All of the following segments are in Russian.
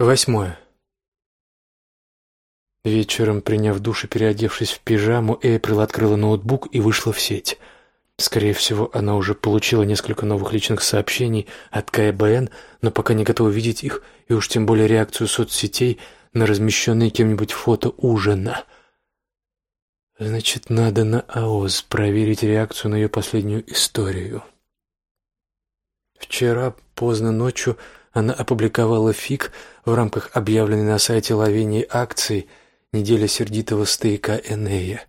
Восьмое. Вечером, приняв душ и переодевшись в пижаму, Эйприл открыла ноутбук и вышла в сеть. Скорее всего, она уже получила несколько новых личных сообщений от КБН, но пока не готова видеть их, и уж тем более реакцию соцсетей на размещенные кем-нибудь фото ужина. Значит, надо на АОЗ проверить реакцию на ее последнюю историю. Вчера поздно ночью она опубликовала фиг в рамках объявленной на сайте Лавинии акции «Неделя сердитого стейка Энея».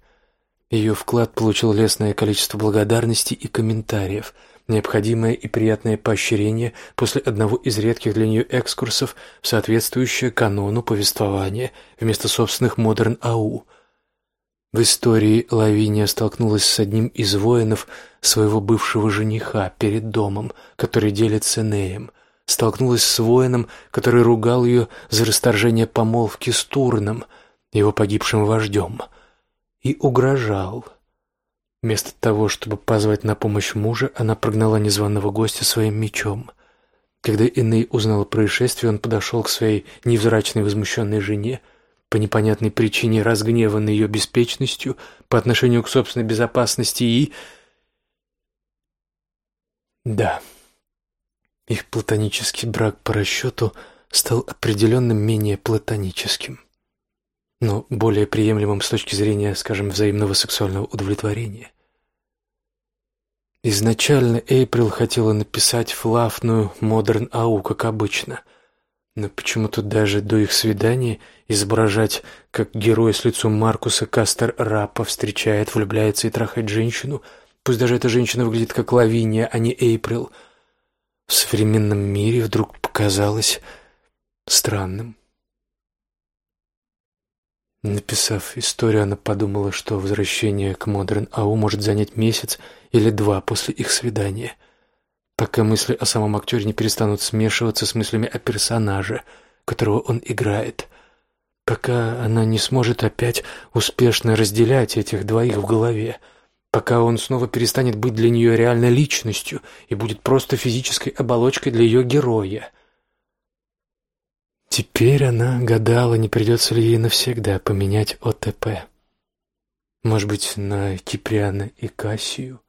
Ее вклад получил лестное количество благодарностей и комментариев, необходимое и приятное поощрение после одного из редких для нее экскурсов в соответствующее канону повествования вместо собственных модерн ау. В истории Лавиния столкнулась с одним из воинов своего бывшего жениха перед домом, который делит с Энеем. Столкнулась с воином, который ругал ее за расторжение помолвки с Турном, его погибшим вождем — и угрожал. Вместо того, чтобы позвать на помощь мужа, она прогнала незваного гостя своим мечом. Когда Эней узнал о происшествии, он подошел к своей невзрачной возмущенной жене, по непонятной причине разгневанной ее беспечностью по отношению к собственной безопасности и... Да, их платонический брак по расчету стал определенно менее платоническим но более приемлемым с точки зрения, скажем, взаимного сексуального удовлетворения. Изначально Эйприл хотела написать флафную «Модерн Ау», как обычно, но почему-то даже до их свидания изображать, как герой с лицом Маркуса Кастер Раппа встречает, влюбляется и трахает женщину, пусть даже эта женщина выглядит как Лавиния, а не Эйприл, в современном мире вдруг показалось странным. Написав историю, она подумала, что возвращение к Модерн Ау может занять месяц или два после их свидания, пока мысли о самом актере не перестанут смешиваться с мыслями о персонаже, которого он играет, пока она не сможет опять успешно разделять этих двоих в голове, пока он снова перестанет быть для нее реальной личностью и будет просто физической оболочкой для ее героя. Теперь она гадала, не придется ли ей навсегда поменять ОТП. Может быть, на Киприана и Кассию,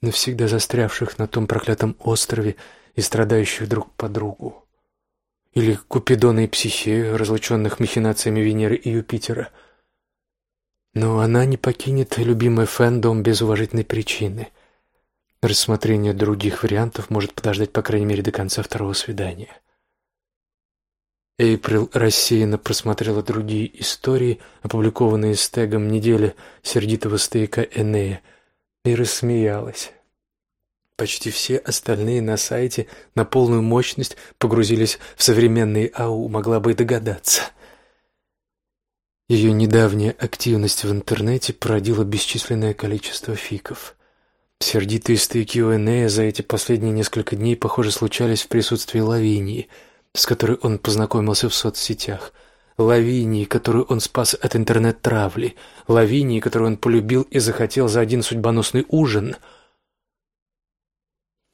навсегда застрявших на том проклятом острове и страдающих друг по другу. Или Купидона и Психею, разлученных махинациями Венеры и Юпитера. Но она не покинет любимый фэндом без уважительной причины. Рассмотрение других вариантов может подождать, по крайней мере, до конца второго свидания. Эйприл рассеянно просмотрела другие истории, опубликованные с тегом «Неделя сердитого стейка Энея», и рассмеялась. Почти все остальные на сайте на полную мощность погрузились в современные АУ, могла бы и догадаться. Ее недавняя активность в интернете породила бесчисленное количество фиков. Сердитые стейки у Энея за эти последние несколько дней, похоже, случались в присутствии Лавинии — с которой он познакомился в соцсетях, Лавинии, которую он спас от интернет-травли, Лавинии, которую он полюбил и захотел за один судьбоносный ужин.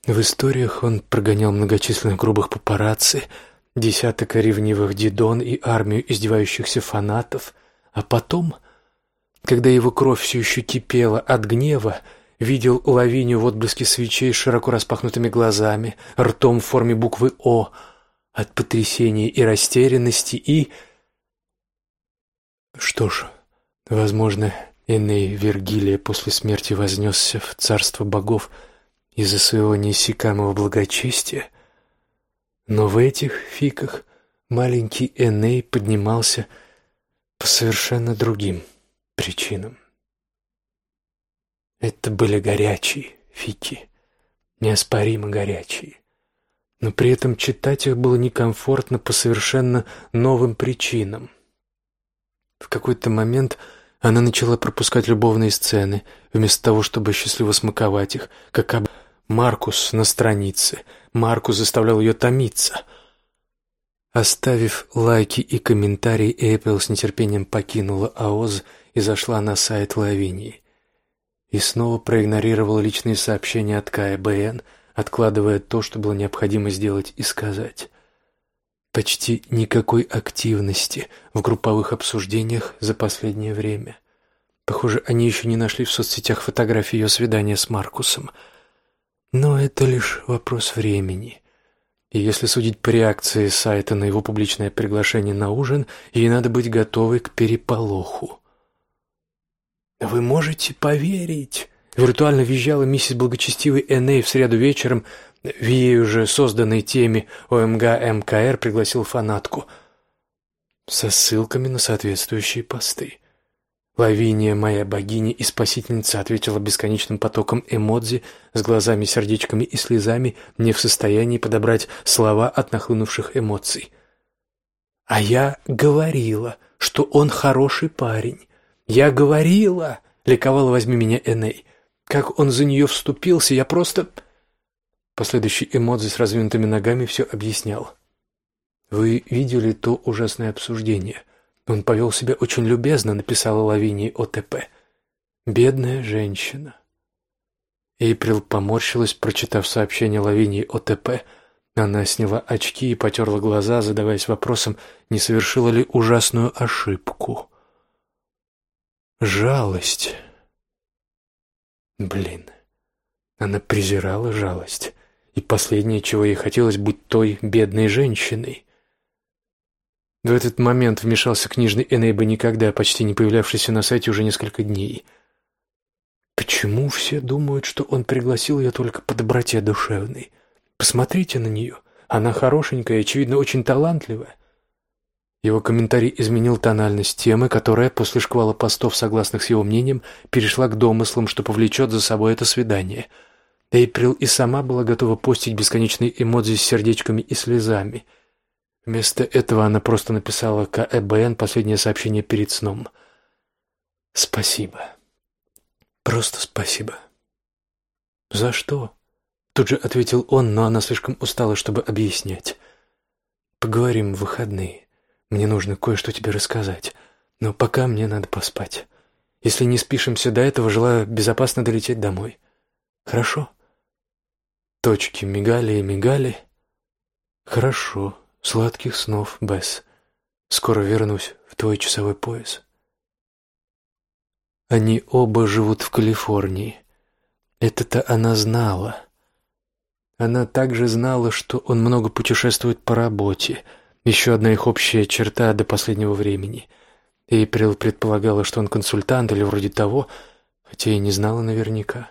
В историях он прогонял многочисленных грубых папарацци, десяток ревнивых дидон и армию издевающихся фанатов, а потом, когда его кровь все еще кипела от гнева, видел Лавинию в отблеске свечей с широко распахнутыми глазами, ртом в форме буквы «О», от потрясения и растерянности и... Что ж, возможно, Эней Вергилия после смерти вознесся в царство богов из-за своего неиссякаемого благочестия, но в этих фиках маленький Эней поднимался по совершенно другим причинам. Это были горячие фики, неоспоримо горячие но при этом читать их было некомфортно по совершенно новым причинам. В какой-то момент она начала пропускать любовные сцены, вместо того, чтобы счастливо смаковать их, как об Маркус на странице. Маркус заставлял ее томиться. Оставив лайки и комментарии, Эйприл с нетерпением покинула АОЗ и зашла на сайт Лавинии. И снова проигнорировала личные сообщения от КБН – откладывая то, что было необходимо сделать и сказать. Почти никакой активности в групповых обсуждениях за последнее время. Похоже, они еще не нашли в соцсетях фотографии ее свидания с Маркусом. Но это лишь вопрос времени. И если судить по реакции сайта на его публичное приглашение на ужин, ей надо быть готовой к переполоху. «Вы можете поверить?» Виртуально визжала миссис Благочестивый Эней в среду вечером в ей уже созданной теме ОМГ МКР пригласил фанатку со ссылками на соответствующие посты. Лавиния, моя богиня и спасительница, ответила бесконечным потоком эмодзи с глазами, сердечками и слезами, не в состоянии подобрать слова от нахлынувших эмоций. А я говорила, что он хороший парень. Я говорила, ликовала возьми меня Эней. Как он за нее вступился, я просто... Последующий эмодзи с раздвинутыми ногами все объяснял. Вы видели то ужасное обсуждение? Он повел себя очень любезно, написала Лавинии ОТП. Бедная женщина. Эйприл поморщилась, прочитав сообщение Лавинии ОТП. Она сняла очки и потерла глаза, задаваясь вопросом, не совершила ли ужасную ошибку. Жалость. Блин. Она презирала жалость. И последнее, чего ей хотелось, быть той бедной женщиной. В этот момент вмешался книжный Энейба, никогда почти не появлявшийся на сайте уже несколько дней. Почему все думают, что он пригласил ее только по доброте душевной? Посмотрите на нее. Она хорошенькая и, очевидно, очень талантливая. Его комментарий изменил тональность темы, которая, после шквала постов, согласных с его мнением, перешла к домыслам, что повлечет за собой это свидание. Эйприл и сама была готова постить бесконечные эмодзи с сердечками и слезами — Вместо этого она просто написала КЭБН последнее сообщение перед сном. «Спасибо. Просто спасибо». «За что?» Тут же ответил он, но она слишком устала, чтобы объяснять. «Поговорим в выходные. Мне нужно кое-что тебе рассказать. Но пока мне надо поспать. Если не спишемся до этого, желаю безопасно долететь домой. Хорошо?» Точки мигали и мигали. «Хорошо», Сладких снов, Бесс. Скоро вернусь в твой часовой пояс. Они оба живут в Калифорнии. Это-то она знала. Она также знала, что он много путешествует по работе. Еще одна их общая черта до последнего времени. Эйприл предполагала, что он консультант или вроде того, хотя и не знала наверняка.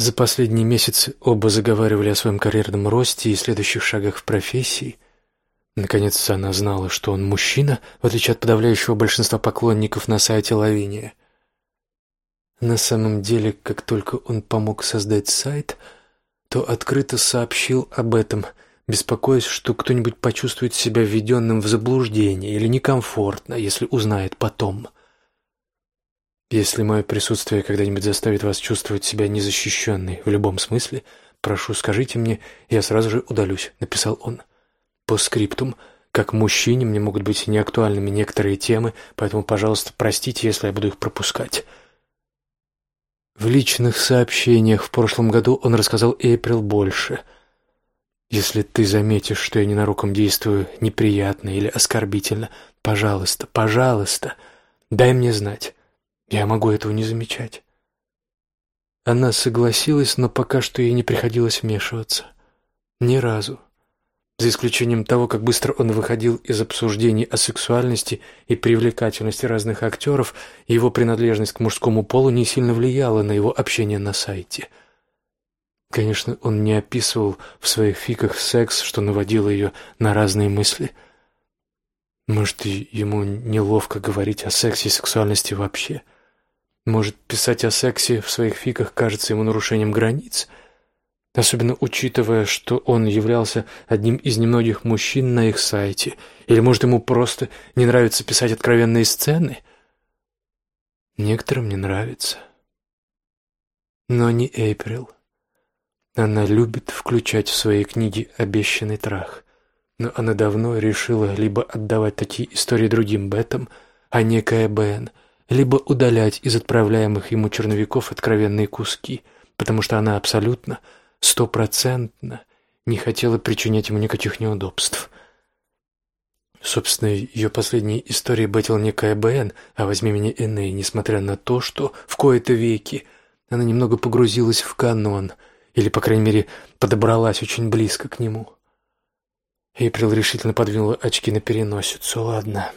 За последние месяцы оба заговаривали о своем карьерном росте и следующих шагах в профессии. Наконец она знала, что он мужчина, в отличие от подавляющего большинства поклонников на сайте Лавиния. На самом деле, как только он помог создать сайт, то открыто сообщил об этом, беспокоясь, что кто-нибудь почувствует себя введенным в заблуждение или некомфортно, если узнает потом – если мое присутствие когда-нибудь заставит вас чувствовать себя незащищенной в любом смысле, прошу, скажите мне, я сразу же удалюсь», — написал он. «По скриптум, как мужчине мне могут быть неактуальными некоторые темы, поэтому, пожалуйста, простите, если я буду их пропускать». В личных сообщениях в прошлом году он рассказал Эйприл больше. «Если ты заметишь, что я ненароком действую неприятно или оскорбительно, пожалуйста, пожалуйста, дай мне знать». Я могу этого не замечать. Она согласилась, но пока что ей не приходилось вмешиваться. Ни разу. За исключением того, как быстро он выходил из обсуждений о сексуальности и привлекательности разных актеров, его принадлежность к мужскому полу не сильно влияла на его общение на сайте. Конечно, он не описывал в своих фиках секс, что наводило ее на разные мысли. Может, ему неловко говорить о сексе и сексуальности вообще – может, писать о сексе в своих фиках кажется ему нарушением границ? Особенно учитывая, что он являлся одним из немногих мужчин на их сайте. Или, может, ему просто не нравится писать откровенные сцены? Некоторым не нравится. Но не Эйприл. Она любит включать в свои книги обещанный трах. Но она давно решила либо отдавать такие истории другим бетам, а не КБН – либо удалять из отправляемых ему черновиков откровенные куски, потому что она абсолютно, стопроцентно не хотела причинять ему никаких неудобств. Собственно, ее последней историей бэтил не КБН, а «Возьми меня, Эней», несмотря на то, что в кои-то веки она немного погрузилась в канон, или, по крайней мере, подобралась очень близко к нему. Эйприл решительно подвинула очки на переносицу. «Ладно,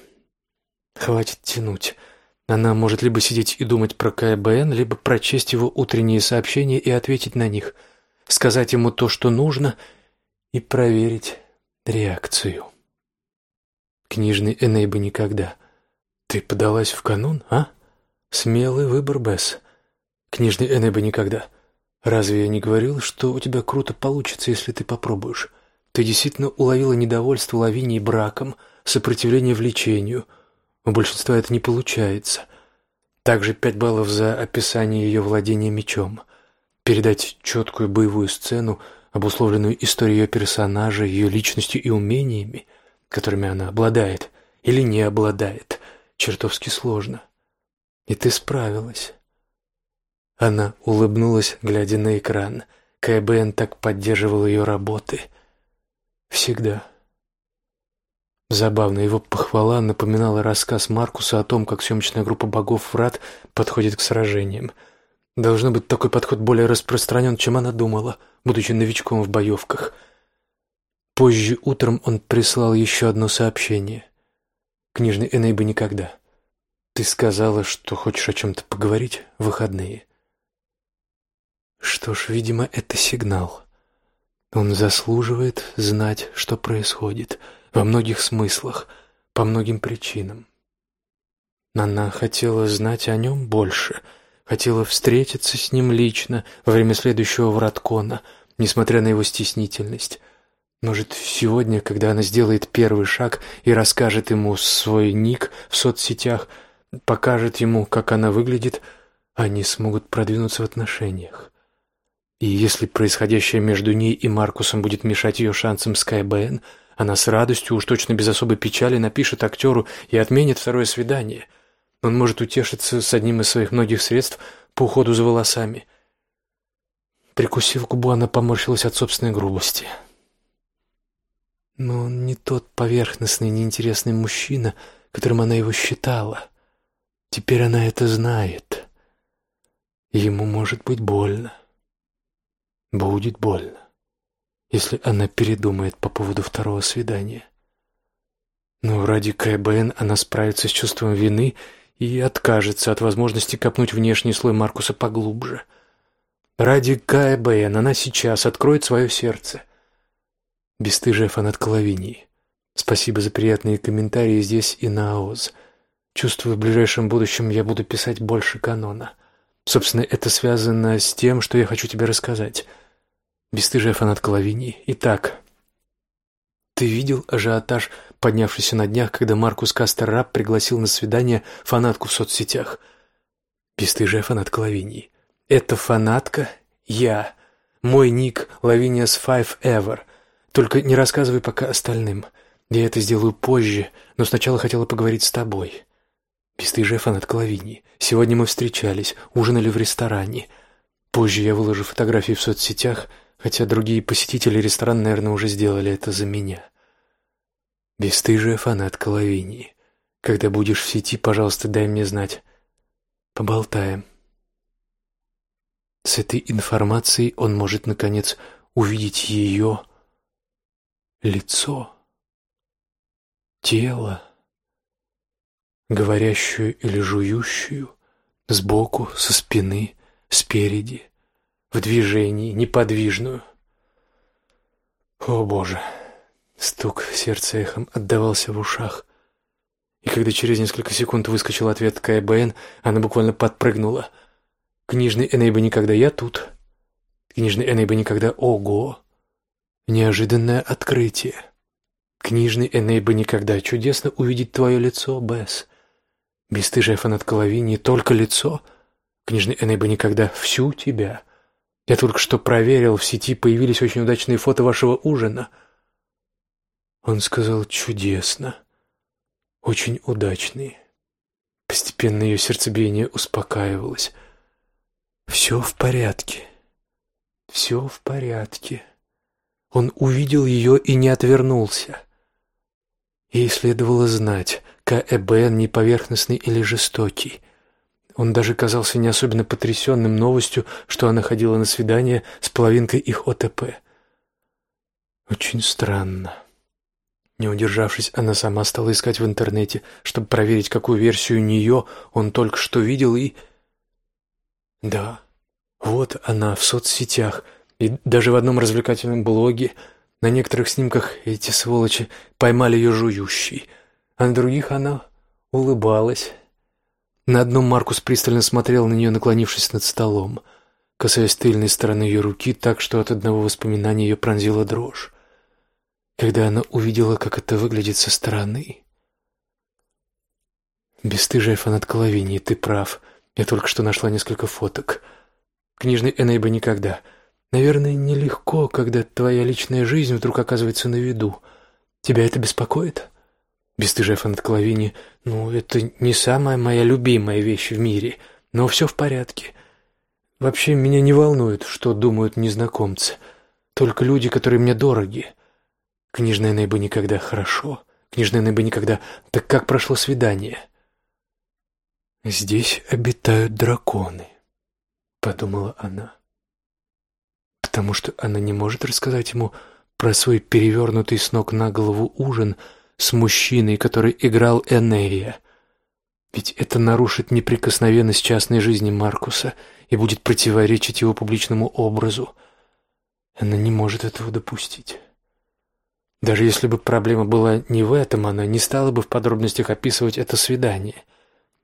хватит тянуть». Она может либо сидеть и думать про КБН, либо прочесть его утренние сообщения и ответить на них, сказать ему то, что нужно, и проверить реакцию. Книжный Эней бы никогда. Ты подалась в канун, а? Смелый выбор, Бесс. Книжный Эней бы никогда. Разве я не говорил, что у тебя круто получится, если ты попробуешь? Ты действительно уловила недовольство Лавинии браком, сопротивление влечению — у большинства это не получается. Также пять баллов за описание ее владения мечом. Передать четкую боевую сцену, обусловленную историей ее персонажа, ее личностью и умениями, которыми она обладает или не обладает, чертовски сложно. И ты справилась. Она улыбнулась, глядя на экран. КБН так поддерживал ее работы. Всегда. Забавно, его похвала напоминала рассказ Маркуса о том, как съемочная группа богов врат подходит к сражениям. Должно быть, такой подход более распространен, чем она думала, будучи новичком в боевках. Позже утром он прислал еще одно сообщение. «Книжный Эней бы никогда. Ты сказала, что хочешь о чем-то поговорить в выходные». Что ж, видимо, это сигнал. Он заслуживает знать, что происходит — во многих смыслах, по многим причинам. Она хотела знать о нем больше, хотела встретиться с ним лично во время следующего враткона, несмотря на его стеснительность. Может, сегодня, когда она сделает первый шаг и расскажет ему свой ник в соцсетях, покажет ему, как она выглядит, они смогут продвинуться в отношениях. И если происходящее между ней и Маркусом будет мешать ее шансам с КБН – она с радостью, уж точно без особой печали, напишет актеру и отменит второе свидание. Он может утешиться с одним из своих многих средств по уходу за волосами. Прикусив губу, она поморщилась от собственной грубости. Но он не тот поверхностный, неинтересный мужчина, которым она его считала. Теперь она это знает. Ему может быть больно. Будет больно если она передумает по поводу второго свидания. Но ради КБН она справится с чувством вины и откажется от возможности копнуть внешний слой Маркуса поглубже. Ради КБН она сейчас откроет свое сердце. Бестыжая фанат Лавинии. Спасибо за приятные комментарии здесь и на АОЗ. Чувствую, в ближайшем будущем я буду писать больше канона. Собственно, это связано с тем, что я хочу тебе рассказать — Бестыжая фанатка Лавинии. Итак, ты видел ажиотаж, поднявшийся на днях, когда Маркус Кастер Раб пригласил на свидание фанатку в соцсетях? Бестыжая фанатка Лавинии. Это фанатка я. Мой ник Лавиниас Five Ever. Только не рассказывай пока остальным. Я это сделаю позже, но сначала хотела поговорить с тобой. Бестыжая фанатка Лавинии. Сегодня мы встречались, ужинали в ресторане. Позже я выложу фотографии в соцсетях — хотя другие посетители ресторана, наверное, уже сделали это за меня. Бестыжая фанатка Лавинии. Когда будешь в сети, пожалуйста, дай мне знать. Поболтаем. С этой информацией он может, наконец, увидеть ее лицо, тело, говорящую или жующую, сбоку, со спины, спереди в движении, неподвижную. О, Боже! Стук сердца эхом отдавался в ушах. И когда через несколько секунд выскочил ответ КБН, она буквально подпрыгнула. «Книжный Энейба никогда, я тут». «Книжный Энейба никогда, ого!» Неожиданное открытие. «Книжный Энейба никогда, чудесно увидеть твое лицо, Бесс». Бестыжая фанатка Лавинии, только лицо. Книжный Энейба никогда, всю тебя. Я только что проверил, в сети появились очень удачные фото вашего ужина. Он сказал чудесно, очень удачные. Постепенно ее сердцебиение успокаивалось. Все в порядке. Все в порядке. Он увидел ее и не отвернулся. Ей следовало знать, К.Э.Б.Н. не поверхностный или жестокий. Он даже казался не особенно потрясенным новостью, что она ходила на свидание с половинкой их ОТП. Очень странно. Не удержавшись, она сама стала искать в интернете, чтобы проверить, какую версию нее он только что видел, и... Да, вот она в соцсетях, и даже в одном развлекательном блоге — на некоторых снимках эти сволочи поймали ее жующей, а на других она улыбалась. На одном Маркус пристально смотрел на нее, наклонившись над столом, касаясь тыльной стороны ее руки так, что от одного воспоминания ее пронзила дрожь. Когда она увидела, как это выглядит со стороны. «Бестыжая фанатка Лавинии, ты прав. Я только что нашла несколько фоток. Книжный Энейба никогда. Наверное, нелегко, когда твоя личная жизнь вдруг оказывается на виду. Тебя это беспокоит? Бестыжая фанатклавини, ну, это не самая моя любимая вещь в мире, но все в порядке. Вообще, меня не волнует, что думают незнакомцы. Только люди, которые мне дороги. Книжная Нейба никогда хорошо. Книжная Нейба никогда... Так как прошло свидание? «Здесь обитают драконы», — подумала она потому что она не может рассказать ему про свой перевернутый с ног на голову ужин с мужчиной, который играл Энея. Ведь это нарушит неприкосновенность частной жизни Маркуса и будет противоречить его публичному образу. Она не может этого допустить. Даже если бы проблема была не в этом, она не стала бы в подробностях описывать это свидание.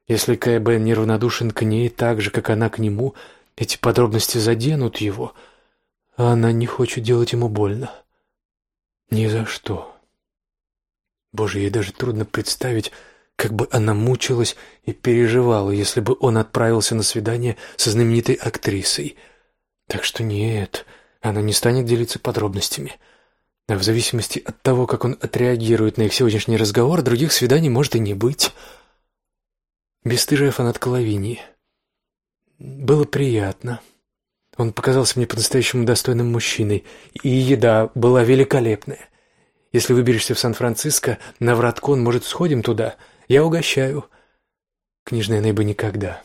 Если Кэбен неравнодушен к ней так же, как она к нему, эти подробности заденут его — а она не хочет делать ему больно. Ни за что. Боже, ей даже трудно представить, как бы она мучилась и переживала, если бы он отправился на свидание со знаменитой актрисой. Так что нет, она не станет делиться подробностями. А в зависимости от того, как он отреагирует на их сегодняшний разговор, других свиданий может и не быть. Бестыжая фанатка Лавинии. Было приятно. Он показался мне по-настоящему достойным мужчиной, и еда была великолепная. Если выберешься в Сан-Франциско, на Враткон, может, сходим туда? Я угощаю. Книжная Нейба никогда.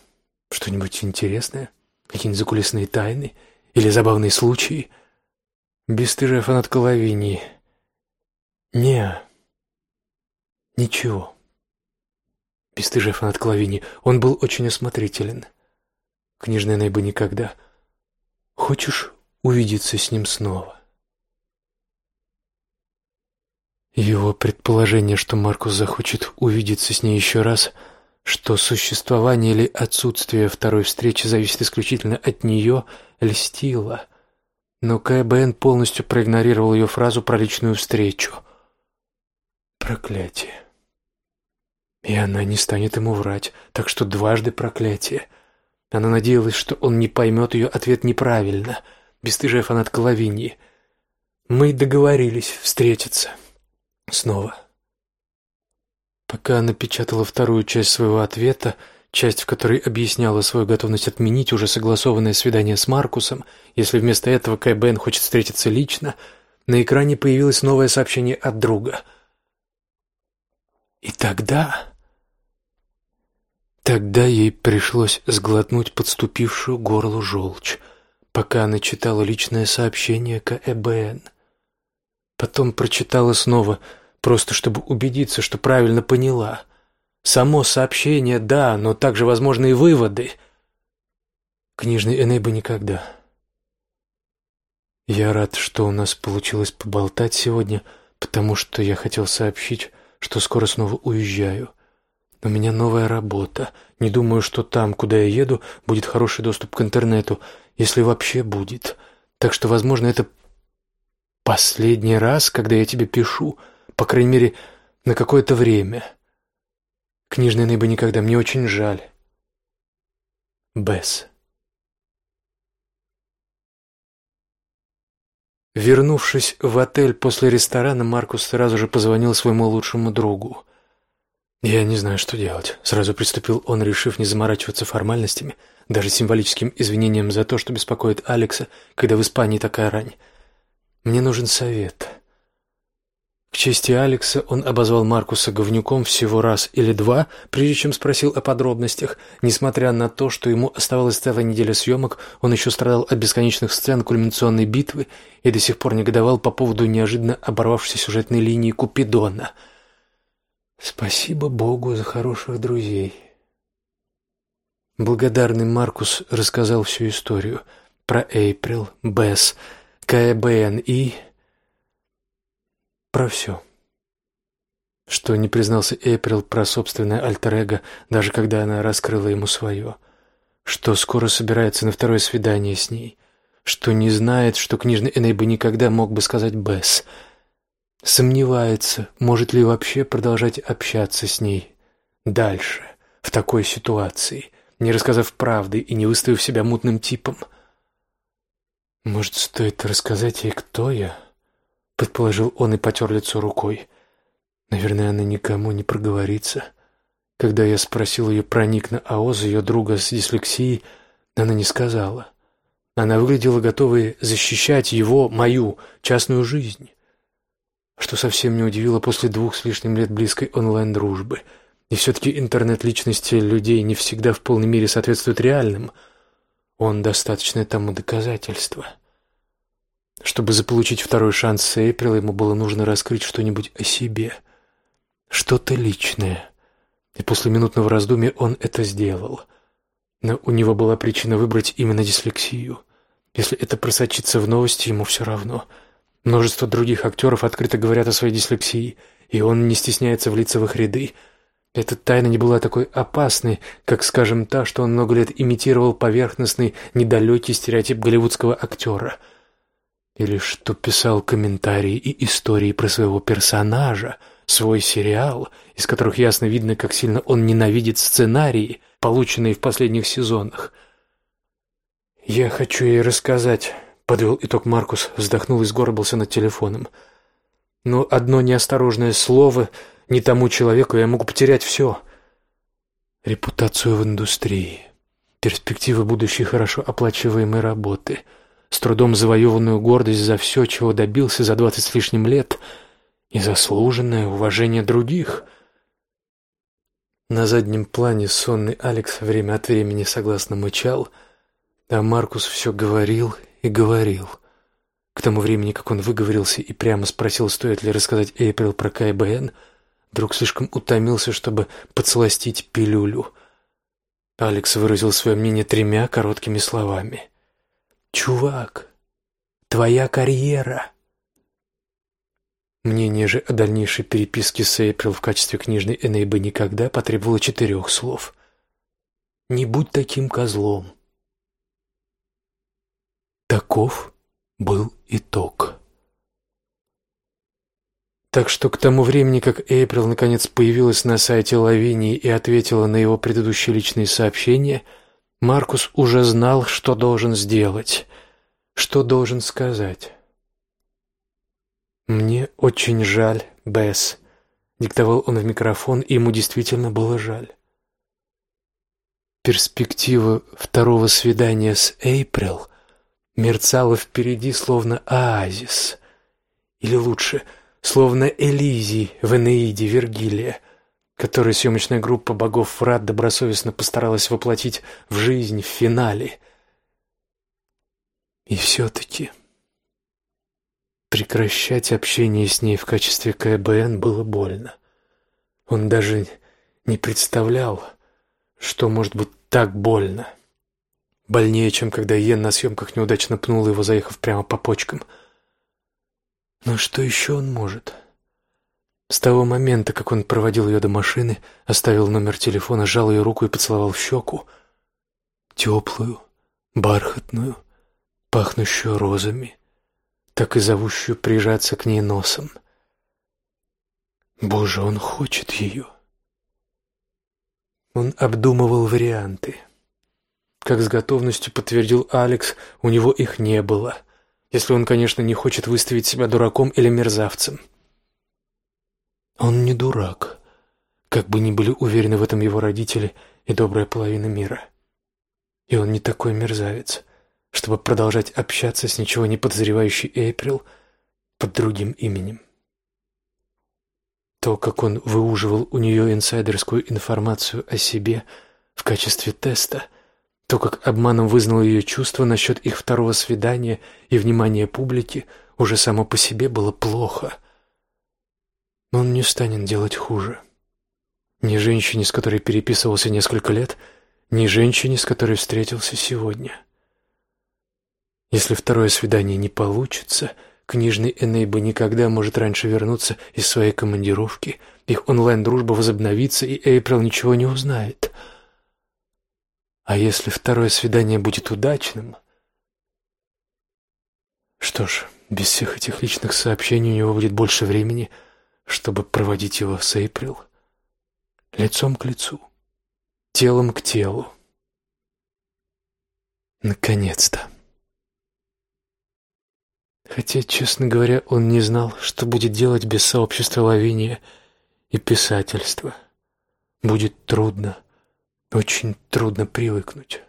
Что-нибудь интересное? Какие-нибудь закулисные тайны? Или забавные случаи? Бестыжая фанатка Лавинии. Не, ничего. Бестыжая фанатка Лавинии. Он был очень осмотрителен. Книжная Нейба никогда. Хочешь увидеться с ним снова? Его предположение, что Маркус захочет увидеться с ней еще раз, что существование или отсутствие второй встречи зависит исключительно от нее, льстило. Но КБН полностью проигнорировал ее фразу про личную встречу. Проклятие. И она не станет ему врать, так что дважды проклятие — она надеялась, что он не поймет ее ответ неправильно. Бестыжая фанатка Лавиньи. Мы договорились встретиться. Снова. Пока она печатала вторую часть своего ответа, часть, в которой объясняла свою готовность отменить уже согласованное свидание с Маркусом, если вместо этого Кай Бен хочет встретиться лично, на экране появилось новое сообщение от друга. И тогда... Тогда ей пришлось сглотнуть подступившую горлу желчь, пока она читала личное сообщение к ЭБН. Потом прочитала снова, просто чтобы убедиться, что правильно поняла. Само сообщение, да, но также возможны и выводы. Книжный Энейба никогда. Я рад, что у нас получилось поболтать сегодня, потому что я хотел сообщить, что скоро снова уезжаю. У меня новая работа. Не думаю, что там, куда я еду, будет хороший доступ к интернету, если вообще будет. Так что, возможно, это последний раз, когда я тебе пишу, по крайней мере, на какое-то время. Книжная Нейба никогда, мне очень жаль. Бесс. Вернувшись в отель после ресторана, Маркус сразу же позвонил своему лучшему другу. «Я не знаю, что делать», — сразу приступил он, решив не заморачиваться формальностями, даже символическим извинением за то, что беспокоит Алекса, когда в Испании такая рань. «Мне нужен совет». К чести Алекса он обозвал Маркуса говнюком всего раз или два, прежде чем спросил о подробностях. Несмотря на то, что ему оставалась целая неделя съемок, он еще страдал от бесконечных сцен кульминационной битвы и до сих пор негодовал по поводу неожиданно оборвавшейся сюжетной линии Купидона. «Спасибо Богу за хороших друзей». Благодарный Маркус рассказал всю историю про Эйприл, Бесс, КБН и про все. Что не признался Эйприл про собственное альтер-эго, даже когда она раскрыла ему свое. Что скоро собирается на второе свидание с ней. Что не знает, что книжный Эней бы никогда мог бы сказать Бесс. Сомневается, может ли вообще продолжать общаться с ней дальше, в такой ситуации, не рассказав правды и не выставив себя мутным типом. Может, стоит рассказать ей, кто я? предположил он и потер лицо рукой. Наверное, она никому не проговорится. Когда я спросил ее про ник на АОЗ ее друга с дислексией, она не сказала. Она выглядела готовой защищать его, мою частную жизнь. Что совсем не удивило после двух с лишним лет близкой онлайн-дружбы. И все-таки интернет-личности людей не всегда в полной мере соответствуют реальным. Он достаточное тому доказательство. Чтобы заполучить второй шанс с Эйприл, ему было нужно раскрыть что-нибудь о себе. Что-то личное. И после минутного раздумья он это сделал. Но у него была причина выбрать именно дислексию. Если это просочится в новости, ему все равно. Множество других актеров открыто говорят о своей дислексии, и он не стесняется влиться в их ряды. Эта тайна не была такой опасной, как, скажем, та, что он много лет имитировал поверхностный, недалекий стереотип голливудского актера — или что писал комментарии и истории про своего персонажа, свой сериал, из которых ясно видно, как сильно он ненавидит сценарии, полученные в последних сезонах. «Я хочу ей рассказать», — подвел итог Маркус, вздохнул и сгорбился над телефоном. «Но одно неосторожное слово не тому человеку, я могу потерять все. Репутацию в индустрии, перспективы будущей хорошо оплачиваемой работы — с трудом завоеванную гордость за все, чего добился за двадцать с лишним лет, и заслуженное уважение других. На заднем плане сонный Алекс время от времени согласно мычал, а Маркус все говорил и говорил. К тому времени, как он выговорился и прямо спросил, стоит ли рассказать Эйприл про КБН, вдруг слишком утомился, чтобы подсластить пилюлю. Алекс выразил свое мнение тремя короткими словами — Чувак, твоя карьера. Мнение же о дальнейшей переписке с Эйприл в качестве книжной Энейбы никогда потребовало четырех слов. «Не будь таким козлом». Таков был итог. Так что к тому времени, как Эйприл наконец появилась на сайте Лавинии и ответила на его предыдущие личные сообщения – Маркус уже знал, что должен сделать, что должен сказать. «Мне очень жаль, Бесс», — диктовал он в микрофон, и ему действительно было жаль. Перспектива второго свидания с Эйприл мерцала впереди, словно оазис, или лучше, словно Элизий в Энеиде Вергилия — который съемочная группа богов Врат добросовестно постаралась воплотить в жизнь в финале. И все-таки прекращать общение с ней в качестве КБН было больно. Он даже не представлял, что может быть так больно. Больнее, чем когда Йен на съемках неудачно пнул его, заехав прямо по почкам. Но что еще он может? — с того момента, как он проводил ее до машины, оставил номер телефона, сжал ее руку и поцеловал в щеку. Теплую, бархатную, пахнущую розами, так и зовущую прижаться к ней носом. Боже, он хочет ее. Он обдумывал варианты. Как с готовностью подтвердил Алекс, у него их не было, если он, конечно, не хочет выставить себя дураком или мерзавцем. — он не дурак, как бы ни были уверены в этом его родители и добрая половина мира. И он не такой мерзавец, чтобы продолжать общаться с ничего не подозревающей Эйприл под другим именем. То, как он выуживал у нее инсайдерскую информацию о себе в качестве теста, то, как обманом вызнал ее чувства насчет их второго свидания и внимания публики, уже само по себе было плохо. Но он не станет делать хуже. Ни женщине, с которой переписывался несколько лет, ни женщине, с которой встретился сегодня. Если второе свидание не получится, книжный Энейба никогда может раньше вернуться из своей командировки, их онлайн-дружба возобновится, и Эйприл ничего не узнает — а если второе свидание будет удачным? Что ж, без всех этих личных сообщений у него будет больше времени, чтобы проводить его с Эйприл. Лицом к лицу, телом к телу. Наконец-то. Хотя, честно говоря, он не знал, что будет делать без сообщества Лавиния и писательства. Будет трудно. Очень трудно привыкнуть,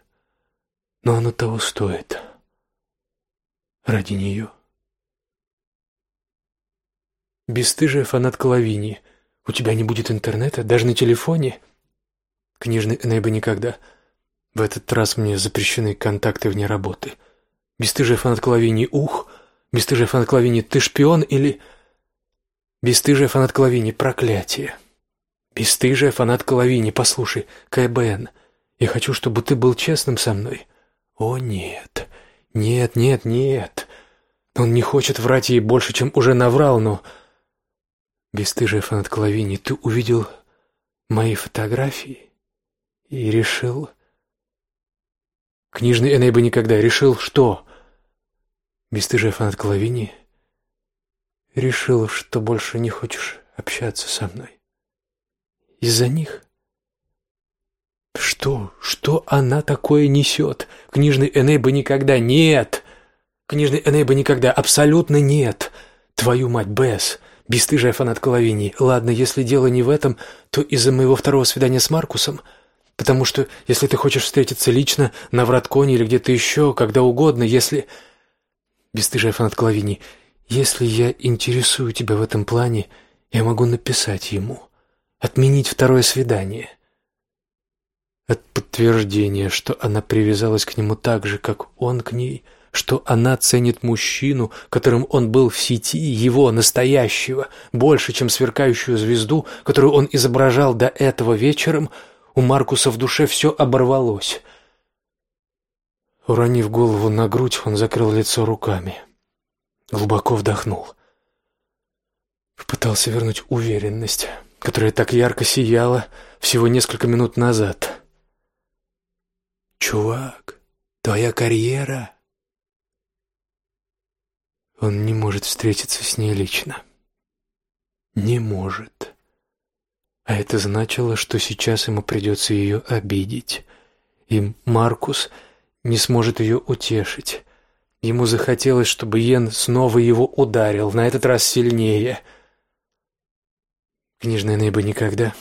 но оно того стоит. Ради нее. Бестыжая фанатка Лавинии. У тебя не будет интернета, даже на телефоне? Книжный Энейба никогда. В этот раз мне запрещены контакты вне работы. Бестыжая фанатка Лавинии, ух! Бестыжая фанатка Лавинии, ты шпион или... Бестыжая фанатка Лавинии, проклятие! «Бестыжая фанатка Лавини, послушай, КБН, я хочу, чтобы ты был честным со мной». «О, нет, нет, нет, нет. Он не хочет врать ей больше, чем уже наврал, но...» «Бестыжая фанатка Лавини, ты увидел мои фотографии и решил...» Книжный Эней бы никогда решил, что... Бестыжая фанатка Лавини решил, что больше не хочешь общаться со мной. Из-за них? Что? Что она такое несет? Книжный Энейба никогда нет. Книжный Энейба никогда. Абсолютно нет. Твою мать, Бесс. Бестыжая фанатка Лавинии. Ладно, если дело не в этом, то из-за моего второго свидания с Маркусом. Потому что, если ты хочешь встретиться лично, на Вратконе или где-то еще, когда угодно, если... Бестыжая фанатка Лавинии. Если я интересую тебя в этом плане, я могу написать ему отменить второе свидание. От подтверждения, что она привязалась к нему так же, как он к ней, что она ценит мужчину, которым он был в сети, его, настоящего, больше, чем сверкающую звезду, которую он изображал до этого вечером, у Маркуса в душе все оборвалось. Уронив голову на грудь, он закрыл лицо руками. Глубоко вдохнул. Попытался вернуть уверенность которая так ярко сияла всего несколько минут назад. «Чувак, твоя карьера...» Он не может встретиться с ней лично. Не может. А это значило, что сейчас ему придется ее обидеть. И Маркус не сможет ее утешить. Ему захотелось, чтобы Йен снова его ударил, на этот раз сильнее — Книжная Нейба никогда.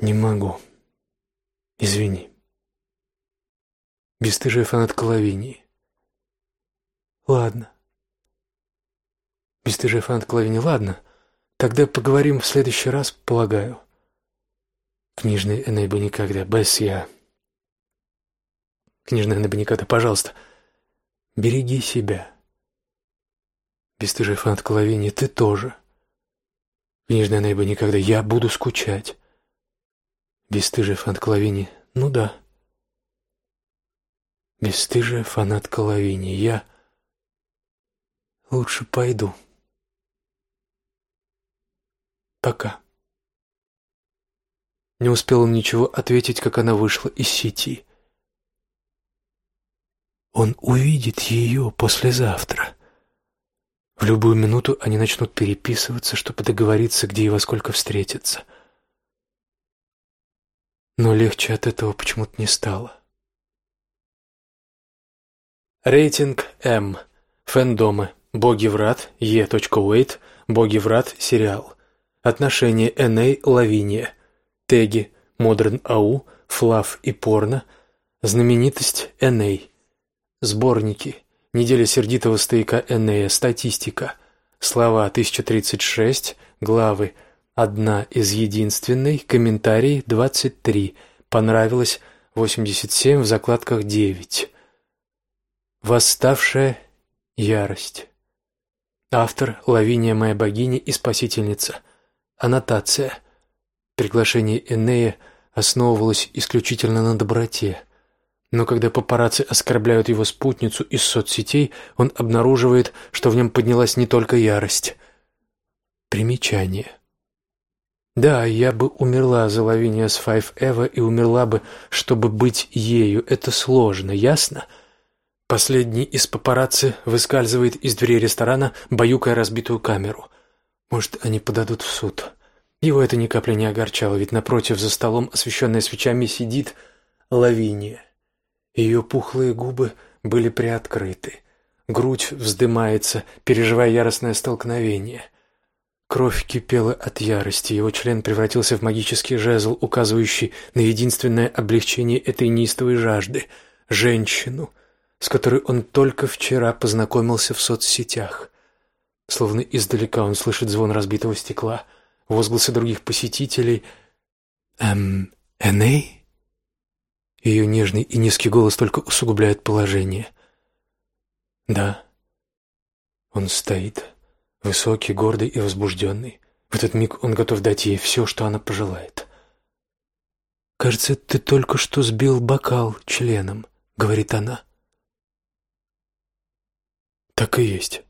Не могу. Извини. Бестыжая фанатка Лавинии. Ладно. Бестыжая фанатка Лавинии. Ладно. Тогда поговорим в следующий раз, полагаю. Книжная Энейба никогда. Без я. Книжная Энейба никогда. Пожалуйста. Береги себя. Бестыжая фанатка Лавинии. Ты тоже. Книжная Нейба никогда. Я буду скучать. Бестыжая фанатка Лавини. Ну да. Бестыжая фанатка Лавини. Я лучше пойду. Пока. Не успел он ничего ответить, как она вышла из сети. Он увидит ее послезавтра. В любую минуту они начнут переписываться, чтобы договориться, где и во сколько встретиться. Но легче от этого почему-то не стало. Рейтинг М. Фэндомы. Боги врат. Е. Уэйт. Боги врат. Сериал. Отношения Эней Лавиния. Теги. Модерн Ау. Флав и порно. Знаменитость Эней. Сборники. Неделя сердитого стояка Энея. Статистика. Слова 1036, главы «Одна из единственной», комментарий 23, понравилось 87, в закладках 9. «Восставшая ярость». Автор Лавиния моя богиня и спасительница. Аннотация. Приглашение Энея основывалось исключительно на доброте. Но когда папарацци оскорбляют его спутницу из соцсетей, он обнаруживает, что в нем поднялась не только ярость. Примечание. Да, я бы умерла за Лавиния с Файв Эва и умерла бы, чтобы быть ею. Это сложно, ясно? Последний из папарацци выскальзывает из двери ресторана, баюкая разбитую камеру. Может, они подадут в суд. Его это ни капли не огорчало, ведь напротив, за столом, освещенная свечами, сидит Лавиния. Ее пухлые губы были приоткрыты. Грудь вздымается, переживая яростное столкновение. Кровь кипела от ярости, его член превратился в магический жезл, указывающий на единственное облегчение этой неистовой жажды — женщину, с которой он только вчера познакомился в соцсетях. Словно издалека он слышит звон разбитого стекла, возгласы других посетителей. «Эм, Эней?» Ее нежный и низкий голос только усугубляет положение. Да, он стоит, высокий, гордый и возбужденный. В этот миг он готов дать ей все, что она пожелает. «Кажется, ты только что сбил бокал членом», — говорит она. Так и есть.